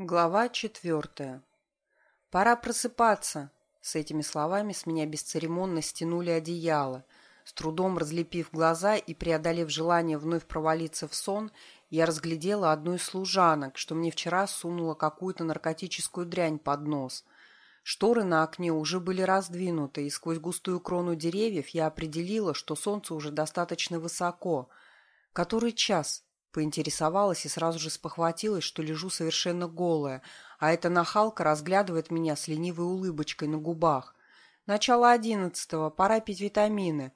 Глава четвертая. «Пора просыпаться!» С этими словами с меня бесцеремонно стянули одеяло. С трудом разлепив глаза и преодолев желание вновь провалиться в сон, я разглядела одну из служанок, что мне вчера сунула какую-то наркотическую дрянь под нос. Шторы на окне уже были раздвинуты, и сквозь густую крону деревьев я определила, что солнце уже достаточно высоко. Который час? Поинтересовалась и сразу же спохватилась, что лежу совершенно голая, а эта нахалка разглядывает меня с ленивой улыбочкой на губах. «Начало одиннадцатого, пора пить витамины».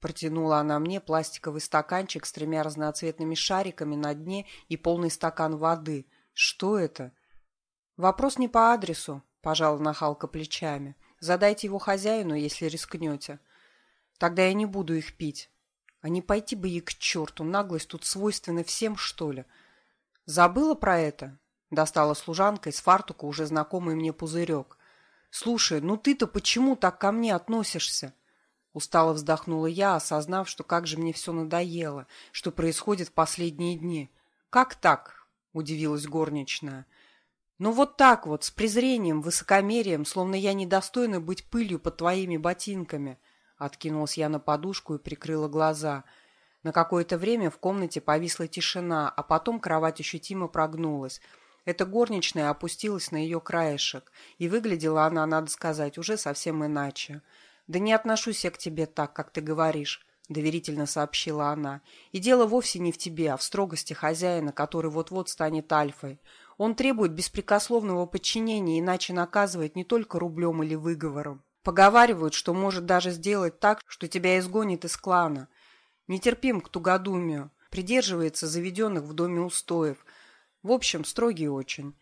Протянула она мне пластиковый стаканчик с тремя разноцветными шариками на дне и полный стакан воды. «Что это?» «Вопрос не по адресу», — пожала нахалка плечами. «Задайте его хозяину, если рискнете». «Тогда я не буду их пить». А не пойти бы ей к черту, наглость тут свойственна всем, что ли. Забыла про это? Достала служанка из фартука уже знакомый мне пузырек. Слушай, ну ты-то почему так ко мне относишься? Устало вздохнула я, осознав, что как же мне все надоело, что происходит в последние дни. Как так? Удивилась горничная. Ну вот так вот, с презрением, высокомерием, словно я недостойна быть пылью под твоими ботинками. Откинулась я на подушку и прикрыла глаза. На какое-то время в комнате повисла тишина, а потом кровать ощутимо прогнулась. Эта горничная опустилась на ее краешек, и выглядела она, надо сказать, уже совсем иначе. «Да не отношусь я к тебе так, как ты говоришь», — доверительно сообщила она. «И дело вовсе не в тебе, а в строгости хозяина, который вот-вот станет альфой. Он требует беспрекословного подчинения, иначе наказывает не только рублем или выговором. Поговаривают, что может даже сделать так, что тебя изгонит из клана. Нетерпим к тугодумию, придерживается заведенных в доме устоев. В общем, строгий очень.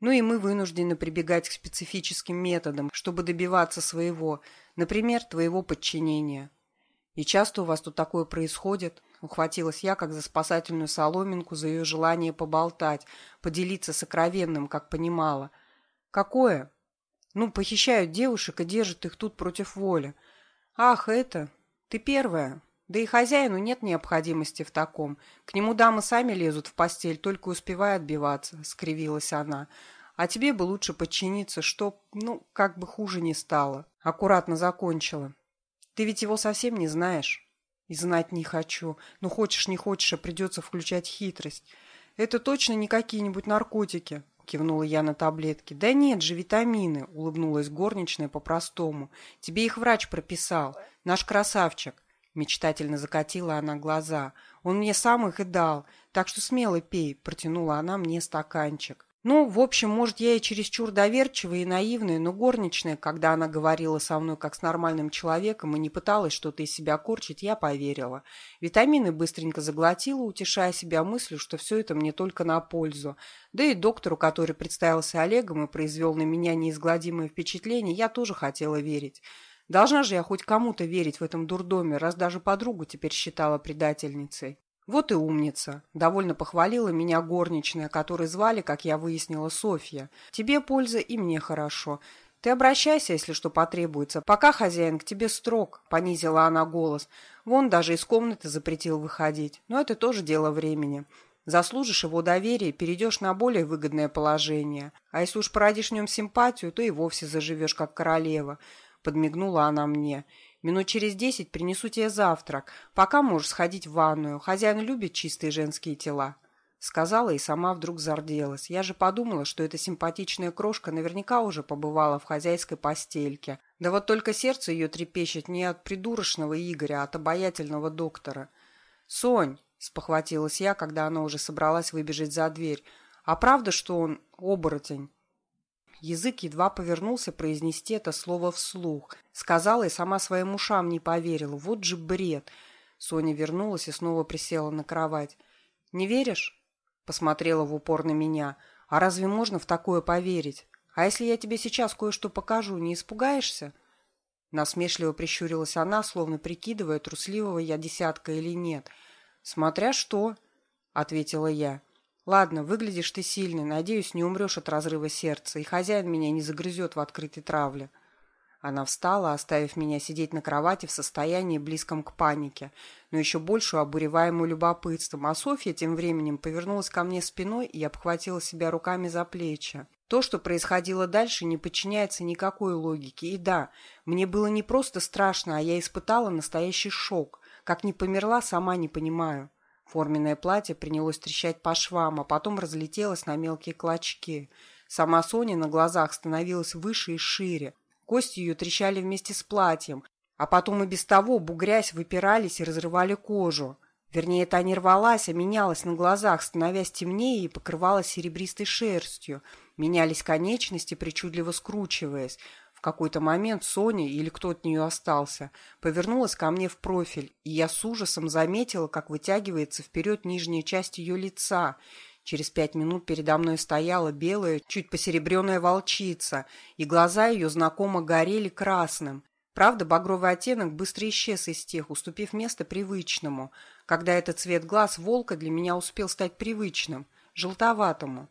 Ну и мы вынуждены прибегать к специфическим методам, чтобы добиваться своего, например, твоего подчинения. И часто у вас тут такое происходит? Ухватилась я, как за спасательную соломинку, за ее желание поболтать, поделиться сокровенным, как понимала. Какое? Ну, похищают девушек и держат их тут против воли. Ах, это... Ты первая. Да и хозяину нет необходимости в таком. К нему дамы сами лезут в постель, только успевая отбиваться, — скривилась она. А тебе бы лучше подчиниться, чтоб, ну, как бы хуже не стало. Аккуратно закончила. Ты ведь его совсем не знаешь. И знать не хочу. Ну, хочешь, не хочешь, а придется включать хитрость. Это точно не какие-нибудь наркотики кивнула я на таблетки. «Да нет же, витамины!» — улыбнулась горничная по-простому. «Тебе их врач прописал. Наш красавчик!» Мечтательно закатила она глаза. «Он мне сам их и дал. Так что смело пей!» — протянула она мне стаканчик. Ну, в общем, может, я и чересчур доверчивая и наивная, но горничная, когда она говорила со мной как с нормальным человеком и не пыталась что-то из себя корчить, я поверила. Витамины быстренько заглотила, утешая себя мыслью, что все это мне только на пользу. Да и доктору, который представился Олегом и произвел на меня неизгладимое впечатление, я тоже хотела верить. Должна же я хоть кому-то верить в этом дурдоме, раз даже подругу теперь считала предательницей. Вот и умница. Довольно похвалила меня горничная, которую звали, как я выяснила, Софья. Тебе польза и мне хорошо. Ты обращайся, если что потребуется. Пока хозяин к тебе строг, понизила она голос. Вон даже из комнаты запретил выходить. Но это тоже дело времени. Заслужишь его доверие, перейдешь на более выгодное положение. А если уж породишь в нем симпатию, то и вовсе заживешь, как королева. Подмигнула она мне. Минут через десять принесу тебе завтрак. Пока можешь сходить в ванную. Хозяин любит чистые женские тела». Сказала и сама вдруг зарделась. Я же подумала, что эта симпатичная крошка наверняка уже побывала в хозяйской постельке. Да вот только сердце ее трепещет не от придурочного Игоря, а от обаятельного доктора. «Сонь!» — спохватилась я, когда она уже собралась выбежать за дверь. «А правда, что он оборотень?» Язык едва повернулся произнести это слово вслух. Сказала и сама своим ушам не поверила. Вот же бред. Соня вернулась и снова присела на кровать. «Не веришь?» Посмотрела в упор на меня. «А разве можно в такое поверить? А если я тебе сейчас кое-что покажу, не испугаешься?» Насмешливо прищурилась она, словно прикидывая, трусливого я десятка или нет. «Смотря что», — ответила я. Ладно, выглядишь ты сильный, надеюсь, не умрешь от разрыва сердца, и хозяин меня не загрызет в открытой травле. Она встала, оставив меня сидеть на кровати в состоянии близком к панике, но еще больше обуреваемую любопытством, а Софья тем временем повернулась ко мне спиной и обхватила себя руками за плечи. То, что происходило дальше, не подчиняется никакой логике. И да, мне было не просто страшно, а я испытала настоящий шок. Как не померла, сама не понимаю. Форменное платье принялось трещать по швам, а потом разлетелось на мелкие клочки. Сама Соня на глазах становилась выше и шире. Кости ее трещали вместе с платьем, а потом и без того, бугрясь, выпирались и разрывали кожу. Вернее, это не рвалась, а менялась на глазах, становясь темнее и покрывалась серебристой шерстью. Менялись конечности, причудливо скручиваясь. Какой-то момент Соня, или кто от нее остался, повернулась ко мне в профиль, и я с ужасом заметила, как вытягивается вперед нижняя часть ее лица. Через пять минут передо мной стояла белая, чуть посеребренная волчица, и глаза ее знакомо горели красным. Правда, багровый оттенок быстро исчез из тех, уступив место привычному, когда этот цвет глаз волка для меня успел стать привычным, желтоватому.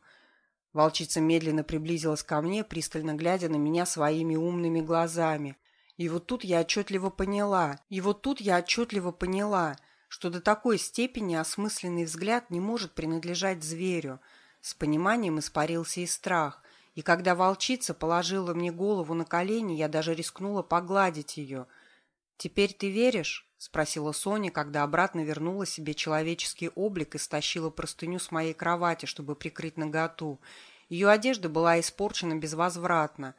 Волчица медленно приблизилась ко мне, пристально глядя на меня своими умными глазами. И вот тут я отчетливо поняла, и вот тут я отчетливо поняла, что до такой степени осмысленный взгляд не может принадлежать зверю. С пониманием испарился и страх. И когда волчица положила мне голову на колени, я даже рискнула погладить ее. «Теперь ты веришь?» — спросила Соня, когда обратно вернула себе человеческий облик и стащила простыню с моей кровати, чтобы прикрыть наготу. Ее одежда была испорчена безвозвратно.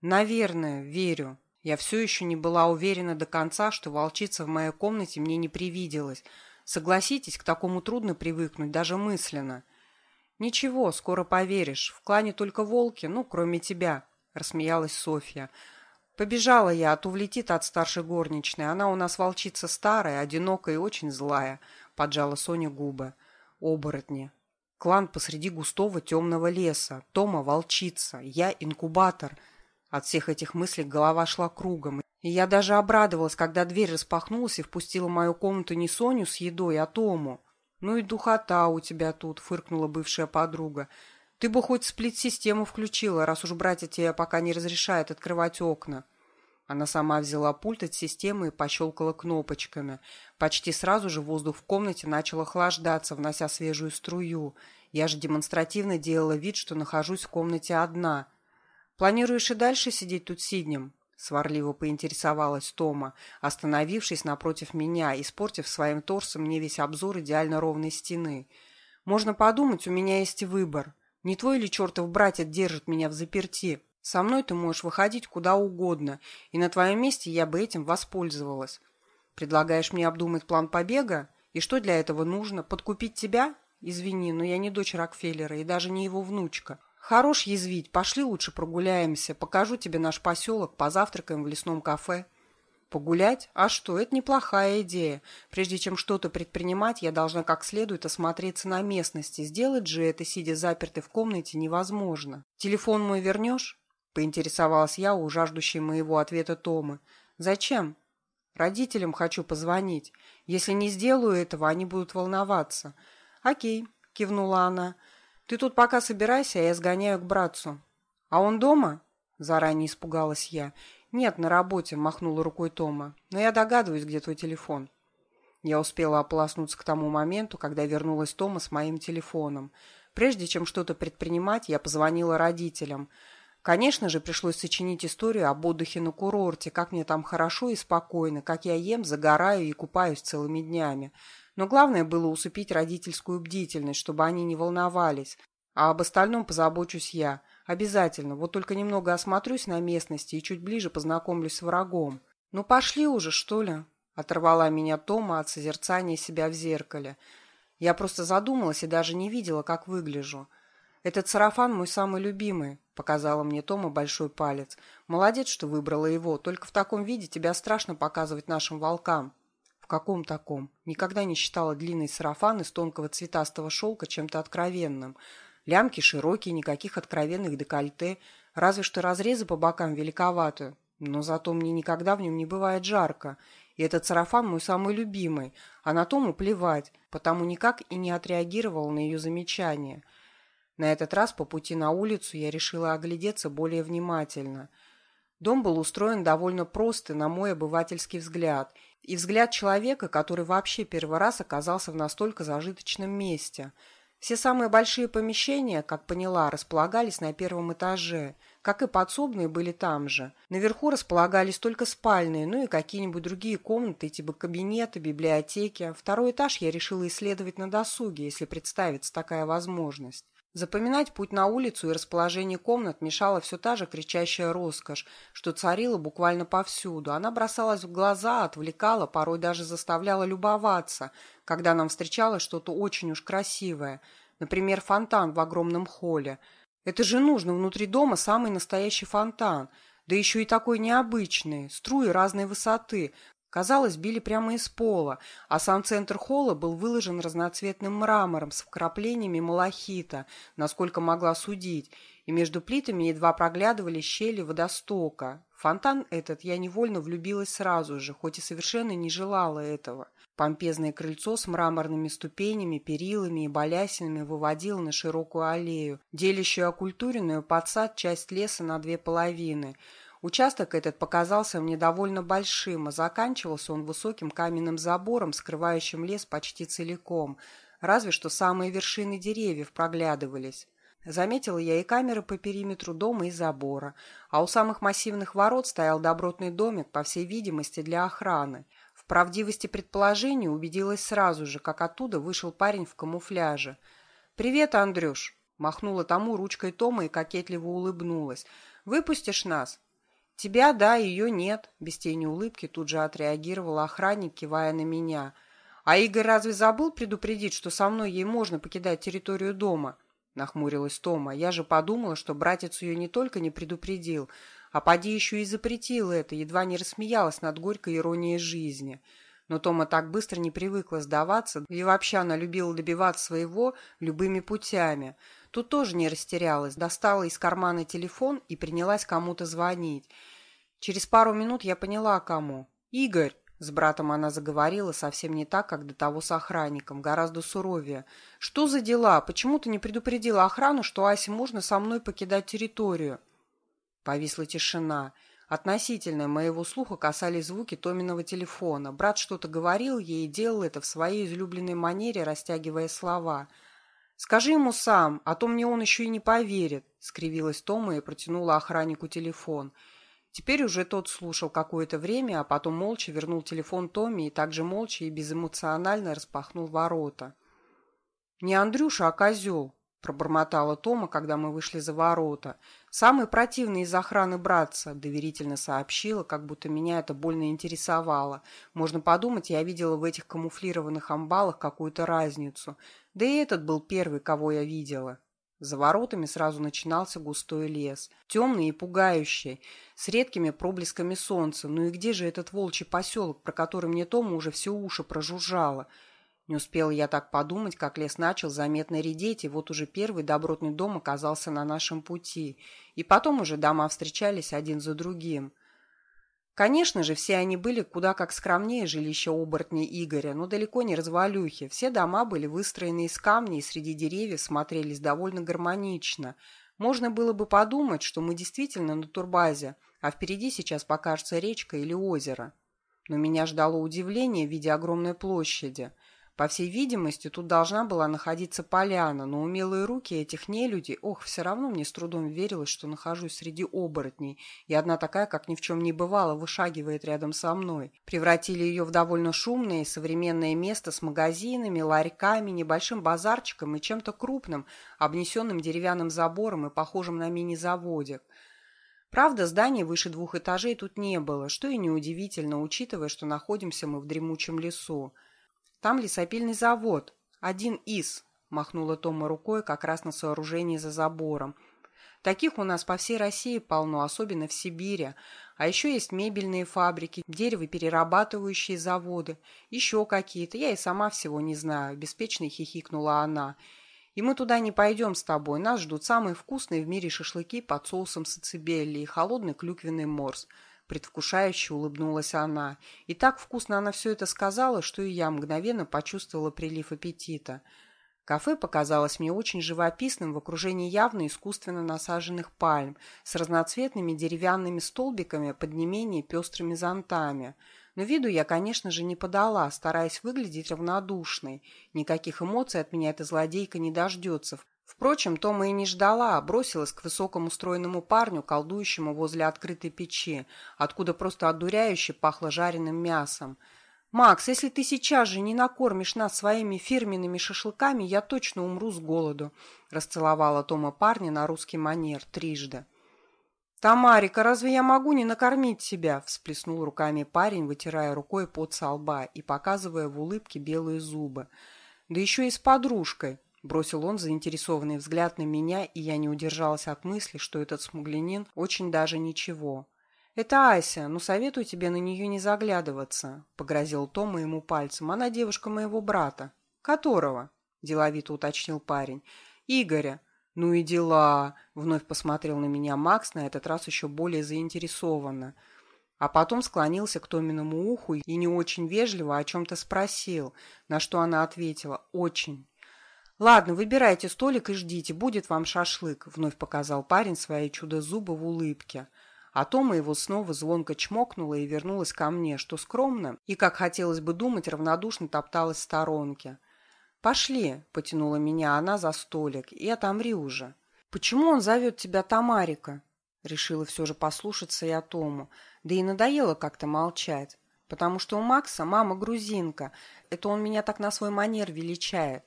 «Наверное, верю». Я все еще не была уверена до конца, что волчица в моей комнате мне не привиделась. Согласитесь, к такому трудно привыкнуть, даже мысленно. «Ничего, скоро поверишь. В клане только волки, ну, кроме тебя», — рассмеялась Софья. «Побежала я, а то влетит от старшей горничной. Она у нас волчица старая, одинокая и очень злая», — поджала Соня губы. «Оборотни. Клан посреди густого темного леса. Тома — волчица. Я — инкубатор». От всех этих мыслей голова шла кругом. И я даже обрадовалась, когда дверь распахнулась и впустила в мою комнату не Соню с едой, а Тому. «Ну и духота у тебя тут», — фыркнула бывшая подруга. «Ты бы хоть сплит-систему включила, раз уж братья тебе пока не разрешают открывать окна». Она сама взяла пульт от системы и пощелкала кнопочками. Почти сразу же воздух в комнате начал охлаждаться, внося свежую струю. Я же демонстративно делала вид, что нахожусь в комнате одна. «Планируешь и дальше сидеть тут сиднем?» сварливо поинтересовалась Тома, остановившись напротив меня, испортив своим торсом мне весь обзор идеально ровной стены. «Можно подумать, у меня есть выбор. Не твой ли чертов братец держит меня в заперти? Со мной ты можешь выходить куда угодно, и на твоем месте я бы этим воспользовалась. Предлагаешь мне обдумать план побега? И что для этого нужно? Подкупить тебя? Извини, но я не дочь Рокфеллера и даже не его внучка. «Хорош язвить, пошли лучше прогуляемся, покажу тебе наш поселок, позавтракаем в лесном кафе». «Погулять? А что, это неплохая идея. Прежде чем что-то предпринимать, я должна как следует осмотреться на местности. Сделать же это, сидя запертой в комнате, невозможно. Телефон мой вернешь?» — поинтересовалась я у жаждущей моего ответа Томы. «Зачем?» «Родителям хочу позвонить. Если не сделаю этого, они будут волноваться». «Окей», — кивнула она. Ты тут пока собирайся, а я сгоняю к братцу. А он дома? Заранее испугалась я. Нет, на работе, махнула рукой Тома. Но я догадываюсь, где твой телефон. Я успела ополоснуться к тому моменту, когда вернулась Тома с моим телефоном. Прежде чем что-то предпринимать, я позвонила родителям. Конечно же, пришлось сочинить историю об отдыхе на курорте, как мне там хорошо и спокойно, как я ем, загораю и купаюсь целыми днями. Но главное было усыпить родительскую бдительность, чтобы они не волновались. А об остальном позабочусь я. Обязательно. Вот только немного осмотрюсь на местности и чуть ближе познакомлюсь с врагом. «Ну пошли уже, что ли?» Оторвала меня Тома от созерцания себя в зеркале. Я просто задумалась и даже не видела, как выгляжу. «Этот сарафан мой самый любимый», — показала мне Тома большой палец. «Молодец, что выбрала его. Только в таком виде тебя страшно показывать нашим волкам». В каком таком? Никогда не считала длинный сарафан из тонкого цветастого шелка чем-то откровенным. Лямки широкие, никаких откровенных декольте, разве что разрезы по бокам великоваты. Но зато мне никогда в нем не бывает жарко. И этот сарафан мой самый любимый, а на Тому плевать, потому никак и не отреагировал на ее замечание. На этот раз по пути на улицу я решила оглядеться более внимательно – Дом был устроен довольно просто, на мой обывательский взгляд, и взгляд человека, который вообще первый раз оказался в настолько зажиточном месте. Все самые большие помещения, как поняла, располагались на первом этаже, как и подсобные были там же. Наверху располагались только спальные, ну и какие-нибудь другие комнаты, типа кабинеты, библиотеки. Второй этаж я решила исследовать на досуге, если представится такая возможность. Запоминать путь на улицу и расположение комнат мешала все та же кричащая роскошь, что царила буквально повсюду. Она бросалась в глаза, отвлекала, порой даже заставляла любоваться, когда нам встречалось что-то очень уж красивое. Например, фонтан в огромном холле. Это же нужно внутри дома самый настоящий фонтан. Да еще и такой необычный, струи разной высоты, казалось, били прямо из пола, а сам центр холла был выложен разноцветным мрамором с вкраплениями малахита, насколько могла судить, и между плитами едва проглядывали щели водостока. Фонтан этот я невольно влюбилась сразу же, хоть и совершенно не желала этого. Помпезное крыльцо с мраморными ступенями, перилами и балясинами выводило на широкую аллею, делящую окультуренную под сад часть леса на две половины – Участок этот показался мне довольно большим, а заканчивался он высоким каменным забором, скрывающим лес почти целиком, разве что самые вершины деревьев проглядывались. Заметила я и камеры по периметру дома и забора, а у самых массивных ворот стоял добротный домик, по всей видимости, для охраны. В правдивости предположения убедилась сразу же, как оттуда вышел парень в камуфляже. «Привет, Андрюш!» – махнула тому ручкой Тома и кокетливо улыбнулась. «Выпустишь нас?» «Тебя, да, ее нет», — без тени улыбки тут же отреагировал охранник, кивая на меня. «А Игорь разве забыл предупредить, что со мной ей можно покидать территорию дома?» — нахмурилась Тома. «Я же подумала, что братец ее не только не предупредил, а поди еще и запретил это, едва не рассмеялась над горькой иронией жизни». Но Тома так быстро не привыкла сдаваться, и вообще она любила добиваться своего любыми путями. Тут тоже не растерялась, достала из кармана телефон и принялась кому-то звонить. Через пару минут я поняла, кому. «Игорь!» С братом она заговорила совсем не так, как до того с охранником, гораздо суровее. «Что за дела? Почему ты не предупредила охрану, что Асе можно со мной покидать территорию?» Повисла тишина. Относительно моего слуха касались звуки Томиного телефона. Брат что-то говорил ей и делал это в своей излюбленной манере, растягивая слова. «Скажи ему сам, а то мне он еще и не поверит», — скривилась Тома и протянула охраннику телефон. «Телефон». Теперь уже тот слушал какое-то время, а потом молча вернул телефон Томми и также молча и безэмоционально распахнул ворота. «Не Андрюша, а козел», — пробормотала Тома, когда мы вышли за ворота. «Самый противный из охраны братца», — доверительно сообщила, как будто меня это больно интересовало. Можно подумать, я видела в этих камуфлированных амбалах какую-то разницу. Да и этот был первый, кого я видела. За воротами сразу начинался густой лес, темный и пугающий, с редкими проблесками солнца. Ну и где же этот волчий поселок, про который мне Тома уже все уши прожужжало? Не успела я так подумать, как лес начал заметно редеть, и вот уже первый добротный дом оказался на нашем пути. И потом уже дома встречались один за другим. Конечно же, все они были куда как скромнее жилища оборотня Игоря, но далеко не развалюхи. Все дома были выстроены из камней и среди деревьев смотрелись довольно гармонично. Можно было бы подумать, что мы действительно на турбазе, а впереди сейчас покажется речка или озеро. Но меня ждало удивление в виде огромной площади – по всей видимости, тут должна была находиться поляна, но умелые руки этих нелюдей, ох, все равно мне с трудом верилось, что нахожусь среди оборотней, и одна такая, как ни в чем не бывало, вышагивает рядом со мной. Превратили ее в довольно шумное и современное место с магазинами, ларьками, небольшим базарчиком и чем-то крупным, обнесенным деревянным забором и похожим на мини-заводик. Правда, зданий выше двух этажей тут не было, что и неудивительно, учитывая, что находимся мы в дремучем лесу. Там лесопильный завод. Один из, махнула Тома рукой как раз на сооружении за забором. Таких у нас по всей России полно, особенно в Сибири. А еще есть мебельные фабрики, деревоперерабатывающие заводы, еще какие-то. Я и сама всего не знаю, беспечно хихикнула она. И мы туда не пойдем с тобой. Нас ждут самые вкусные в мире шашлыки под соусом сацибелли и холодный клюквенный морс. Предвкушающе улыбнулась она. И так вкусно она все это сказала, что и я мгновенно почувствовала прилив аппетита. Кафе показалось мне очень живописным в окружении явно искусственно насаженных пальм с разноцветными деревянными столбиками под не менее пестрыми зонтами. Но виду я, конечно же, не подала, стараясь выглядеть равнодушной. Никаких эмоций от меня эта злодейка не дождется. Впрочем, Тома и не ждала, а бросилась к высокому стройному парню, колдующему возле открытой печи, откуда просто одуряюще пахло жареным мясом. «Макс, если ты сейчас же не накормишь нас своими фирменными шашлыками, я точно умру с голоду», – расцеловала Тома парня на русский манер трижды. «Тамарика, разве я могу не накормить тебя?» – всплеснул руками парень, вытирая рукой пот со лба и показывая в улыбке белые зубы. «Да еще и с подружкой», – бросил он заинтересованный взгляд на меня, и я не удержалась от мысли, что этот смуглянин очень даже ничего. «Это Ася, но советую тебе на нее не заглядываться», — погрозил Том ему пальцем. «Она девушка моего брата». «Которого?» — деловито уточнил парень. «Игоря». «Ну и дела!» — вновь посмотрел на меня Макс, на этот раз еще более заинтересованно. А потом склонился к Томиному уху и не очень вежливо о чем-то спросил, на что она ответила «очень». «Ладно, выбирайте столик и ждите, будет вам шашлык», — вновь показал парень свои чудо-зубы в улыбке. А Тома его снова звонко чмокнула и вернулась ко мне, что скромно и, как хотелось бы думать, равнодушно топталась в сторонке. «Пошли», — потянула меня она за столик, — «и отомри уже». «Почему он зовет тебя Тамарика?» Решила все же послушаться я Тому, да и надоело как-то молчать. Потому что у Макса мама грузинка, это он меня так на свой манер величает.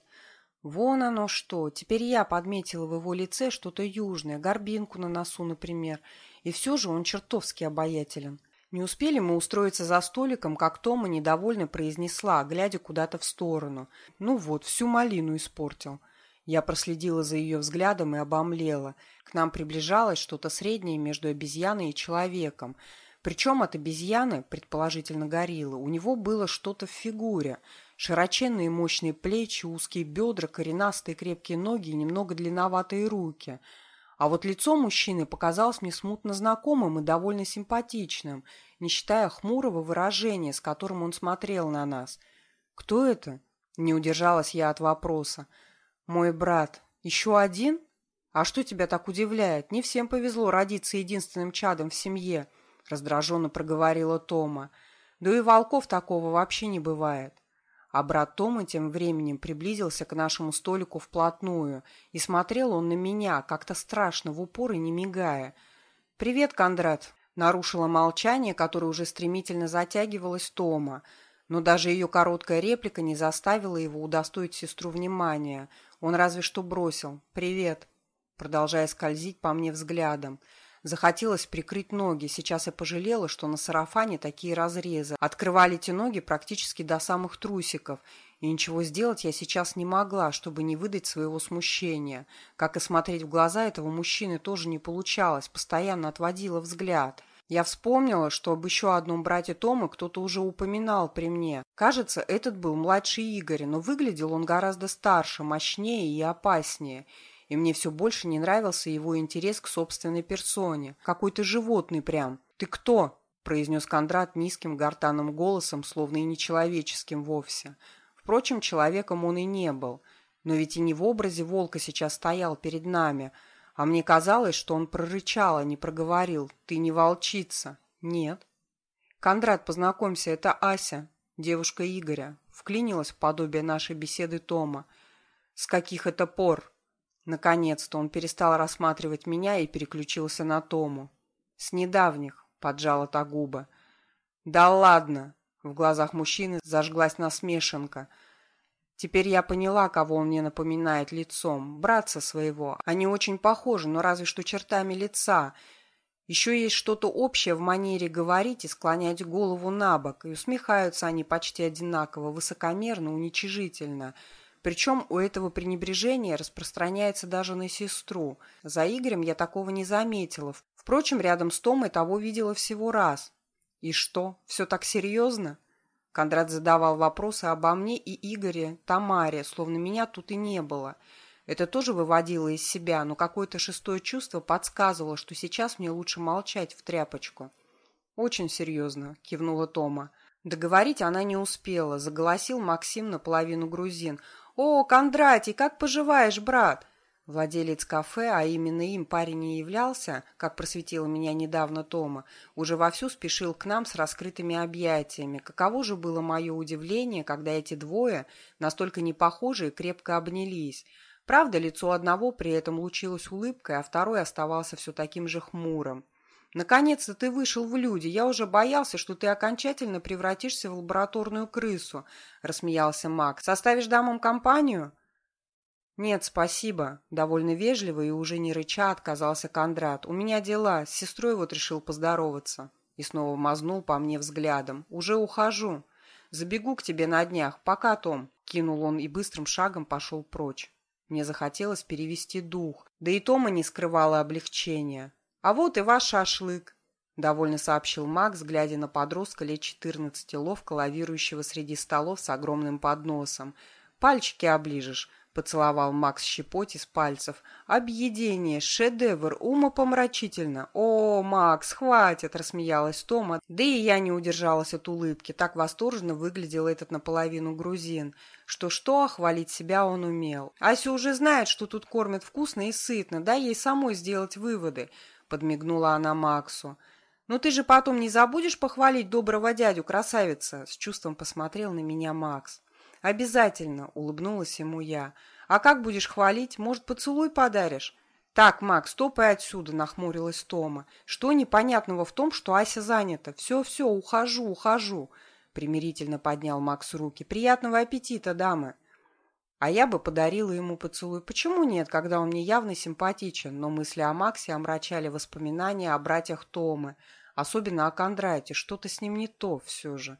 Вон оно что, теперь я подметила в его лице что-то южное, горбинку на носу, например, и все же он чертовски обаятелен. Не успели мы устроиться за столиком, как Тома недовольно произнесла, глядя куда-то в сторону. Ну вот, всю малину испортил. Я проследила за ее взглядом и обомлела. К нам приближалось что-то среднее между обезьяной и человеком. Причем от обезьяны, предположительно гориллы, у него было что-то в фигуре. Широченные мощные плечи, узкие бедра, коренастые крепкие ноги и немного длинноватые руки – а вот лицо мужчины показалось мне смутно знакомым и довольно симпатичным, не считая хмурого выражения, с которым он смотрел на нас. «Кто это?» — не удержалась я от вопроса. «Мой брат. Еще один? А что тебя так удивляет? Не всем повезло родиться единственным чадом в семье», — раздраженно проговорила Тома. «Да и волков такого вообще не бывает». А брат Тома тем временем приблизился к нашему столику вплотную, и смотрел он на меня, как-то страшно, в упор и не мигая. «Привет, Кондрат!» — нарушила молчание, которое уже стремительно затягивалось Тома. Но даже ее короткая реплика не заставила его удостоить сестру внимания. Он разве что бросил «Привет!», продолжая скользить по мне взглядом. Захотелось прикрыть ноги. Сейчас я пожалела, что на сарафане такие разрезы. Открывали эти ноги практически до самых трусиков. И ничего сделать я сейчас не могла, чтобы не выдать своего смущения. Как и смотреть в глаза этого мужчины тоже не получалось. Постоянно отводила взгляд. Я вспомнила, что об еще одном брате Тома кто-то уже упоминал при мне. Кажется, этот был младший Игорь, но выглядел он гораздо старше, мощнее и опаснее и мне все больше не нравился его интерес к собственной персоне. Какой-то животный прям. «Ты кто?» – произнес Кондрат низким гортанным голосом, словно и нечеловеческим вовсе. Впрочем, человеком он и не был. Но ведь и не в образе волка сейчас стоял перед нами. А мне казалось, что он прорычал, а не проговорил. «Ты не волчица». «Нет». «Кондрат, познакомься, это Ася, девушка Игоря». Вклинилась в подобие нашей беседы Тома. «С каких это пор?» Наконец-то он перестал рассматривать меня и переключился на Тому. «С недавних», — поджала та губа. «Да ладно!» — в глазах мужчины зажглась насмешенка. Теперь я поняла, кого он мне напоминает лицом. Братца своего. Они очень похожи, но разве что чертами лица. Еще есть что-то общее в манере говорить и склонять голову на бок, и усмехаются они почти одинаково, высокомерно, уничижительно — причем у этого пренебрежения распространяется даже на сестру. За Игорем я такого не заметила. Впрочем, рядом с Томой того видела всего раз. «И что, все так серьезно?» Кондрат задавал вопросы обо мне и Игоре, Тамаре, словно меня тут и не было. Это тоже выводило из себя, но какое-то шестое чувство подсказывало, что сейчас мне лучше молчать в тряпочку. «Очень серьезно», — кивнула Тома. Договорить она не успела, заголосил Максим наполовину грузин. «О, Кондратий, как поживаешь, брат?» Владелец кафе, а именно им парень не являлся, как просветила меня недавно Тома, уже вовсю спешил к нам с раскрытыми объятиями. Каково же было мое удивление, когда эти двое, настолько непохожие, крепко обнялись. Правда, лицо одного при этом лучилось улыбкой, а второй оставался все таким же хмурым. «Наконец-то ты вышел в люди. Я уже боялся, что ты окончательно превратишься в лабораторную крысу», — рассмеялся Мак. «Составишь дамам компанию?» «Нет, спасибо», — довольно вежливо и уже не рыча отказался Кондрат. «У меня дела, с сестрой вот решил поздороваться». И снова мазнул по мне взглядом. «Уже ухожу. Забегу к тебе на днях. Пока, Том», — кинул он и быстрым шагом пошел прочь. Мне захотелось перевести дух. Да и Тома не скрывала облегчения. «А вот и ваш шашлык», — довольно сообщил Макс, глядя на подростка лет четырнадцати, ловко лавирующего среди столов с огромным подносом. «Пальчики оближешь», Поцеловал Макс щепоть из пальцев. «Объедение! Шедевр! Умопомрачительно!» «О, Макс, хватит!» – рассмеялась Тома. Да и я не удержалась от улыбки. Так восторженно выглядел этот наполовину грузин. Что-что, а хвалить себя он умел. «Ася уже знает, что тут кормят вкусно и сытно. Дай ей самой сделать выводы», – подмигнула она Максу. «Ну ты же потом не забудешь похвалить доброго дядю, красавица?» – с чувством посмотрел на меня Макс. «Обязательно», — улыбнулась ему я. «А как будешь хвалить? Может, поцелуй подаришь?» «Так, Макс, топай отсюда», — нахмурилась Тома. «Что непонятного в том, что Ася занята? Все-все, ухожу, ухожу», — примирительно поднял Макс руки. «Приятного аппетита, дамы!» А я бы подарила ему поцелуй. Почему нет, когда он мне явно симпатичен? Но мысли о Максе омрачали воспоминания о братьях Томы. Особенно о Кондрате. Что-то с ним не то все же.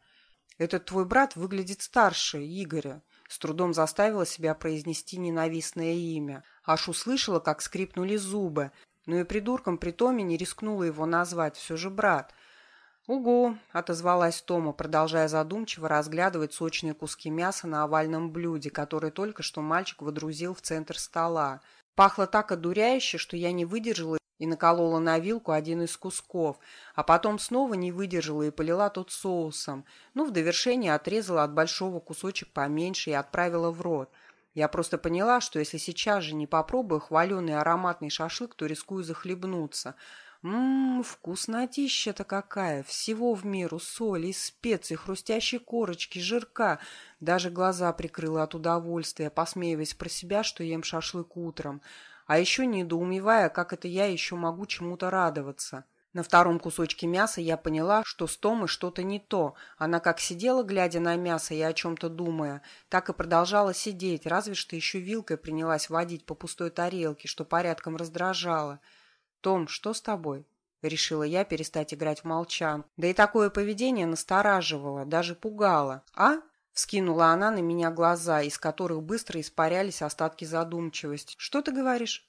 «Этот твой брат выглядит старше Игоря», с трудом заставила себя произнести ненавистное имя. Аж услышала, как скрипнули зубы, но и придурком при Томе не рискнула его назвать, все же брат. «Угу», — отозвалась Тома, продолжая задумчиво разглядывать сочные куски мяса на овальном блюде, который только что мальчик водрузил в центр стола. Пахло так одуряюще, что я не выдержала и наколола на вилку один из кусков, а потом снова не выдержала и полила тот соусом. Ну, в довершение отрезала от большого кусочек поменьше и отправила в рот. Я просто поняла, что если сейчас же не попробую хваленый ароматный шашлык, то рискую захлебнуться. Ммм, вкуснотища-то какая! Всего в меру, соли, специй, хрустящей корочки, жирка. Даже глаза прикрыла от удовольствия, посмеиваясь про себя, что ем шашлык утром а еще недоумевая, как это я еще могу чему-то радоваться. На втором кусочке мяса я поняла, что с Томой что-то не то. Она как сидела, глядя на мясо и о чем-то думая, так и продолжала сидеть, разве что еще вилкой принялась водить по пустой тарелке, что порядком раздражало. «Том, что с тобой?» Решила я перестать играть в молчан. Да и такое поведение настораживало, даже пугало. «А?» Вскинула она на меня глаза, из которых быстро испарялись остатки задумчивости. «Что ты говоришь?»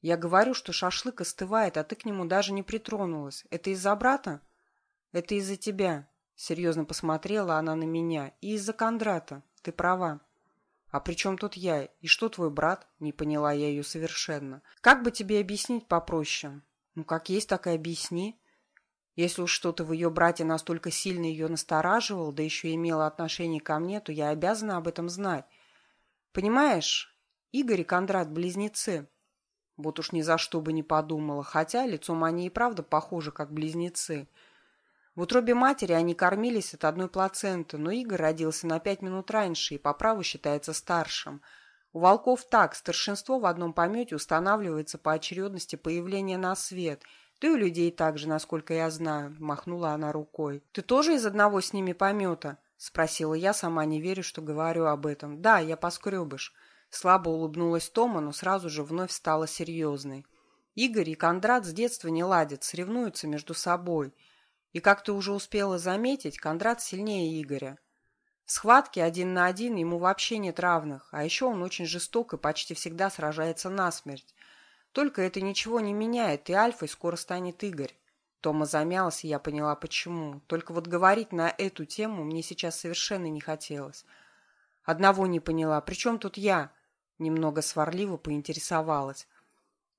«Я говорю, что шашлык остывает, а ты к нему даже не притронулась. Это из-за брата?» «Это из-за тебя», — серьезно посмотрела она на меня. «И из-за Кондрата. Ты права». «А при чем тут я? И что твой брат?» — не поняла я ее совершенно. «Как бы тебе объяснить попроще?» «Ну, как есть, так и объясни». Если уж что-то в ее брате настолько сильно ее настораживало, да еще имело отношение ко мне, то я обязана об этом знать. Понимаешь, Игорь и Кондрат – близнецы. Вот уж ни за что бы не подумала, хотя лицом они и правда похожи, как близнецы. В утробе матери они кормились от одной плаценты, но Игорь родился на пять минут раньше и по праву считается старшим. У волков так, старшинство в одном помете устанавливается по очередности появления на свет – и у людей так же, насколько я знаю, махнула она рукой. Ты тоже из одного с ними помета? Спросила я, сама не верю, что говорю об этом. Да, я поскребыш. Слабо улыбнулась Тома, но сразу же вновь стала серьезной. Игорь и Кондрат с детства не ладят, соревнуются между собой. И, как ты уже успела заметить, Кондрат сильнее Игоря. В схватке один на один ему вообще нет равных, а еще он очень жесток и почти всегда сражается насмерть. Только это ничего не меняет, и Альфой скоро станет Игорь. Тома замялась, и я поняла, почему. Только вот говорить на эту тему мне сейчас совершенно не хотелось. Одного не поняла. При чем тут я? Немного сварливо поинтересовалась.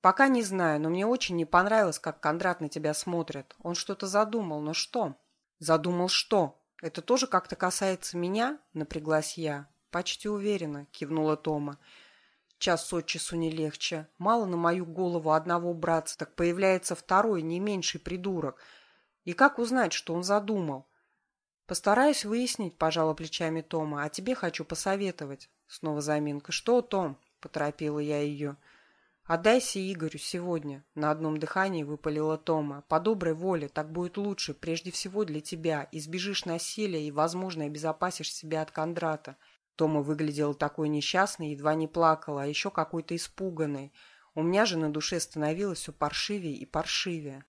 Пока не знаю, но мне очень не понравилось, как Кондрат на тебя смотрит. Он что-то задумал, но что? Задумал что? Это тоже как-то касается меня? Напряглась я. «Почти уверена», — кивнула Тома. «Час от часу не легче. Мало на мою голову одного братца, так появляется второй, не меньший придурок. И как узнать, что он задумал?» «Постараюсь выяснить», — пожала плечами Тома, — «а тебе хочу посоветовать». Снова заминка. «Что, Том?» — поторопила я ее. «Отдайся Игорю сегодня», — на одном дыхании выпалила Тома. «По доброй воле, так будет лучше, прежде всего для тебя. Избежишь насилия и, возможно, обезопасишь себя от Кондрата». Тома выглядела такой несчастной, едва не плакала, а еще какой-то испуганной. У меня же на душе становилось все паршивее и паршивее.